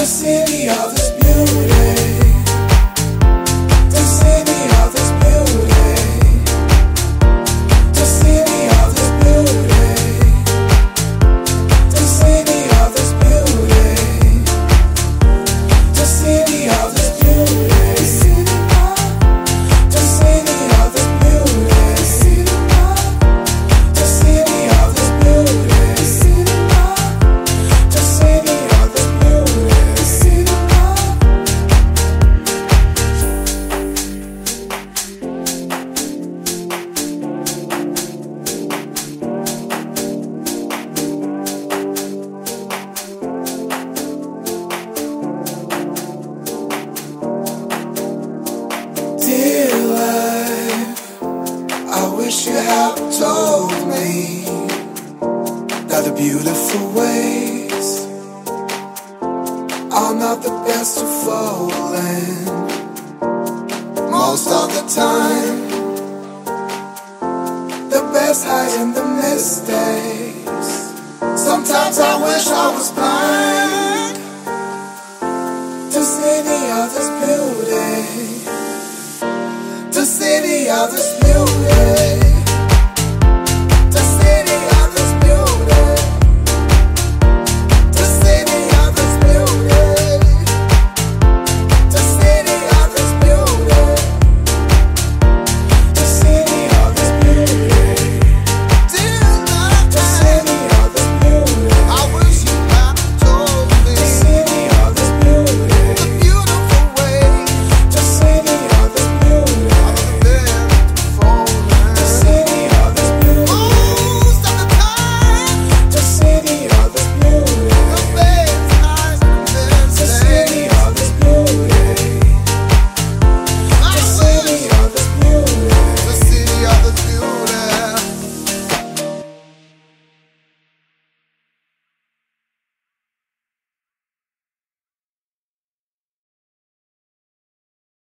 the city of its beauty. up told me Other beautiful ways are not the best to fall in. Most of the time The best hide in the mistakes Sometimes I wish I was blind To see the other's beauty To see the other's beauty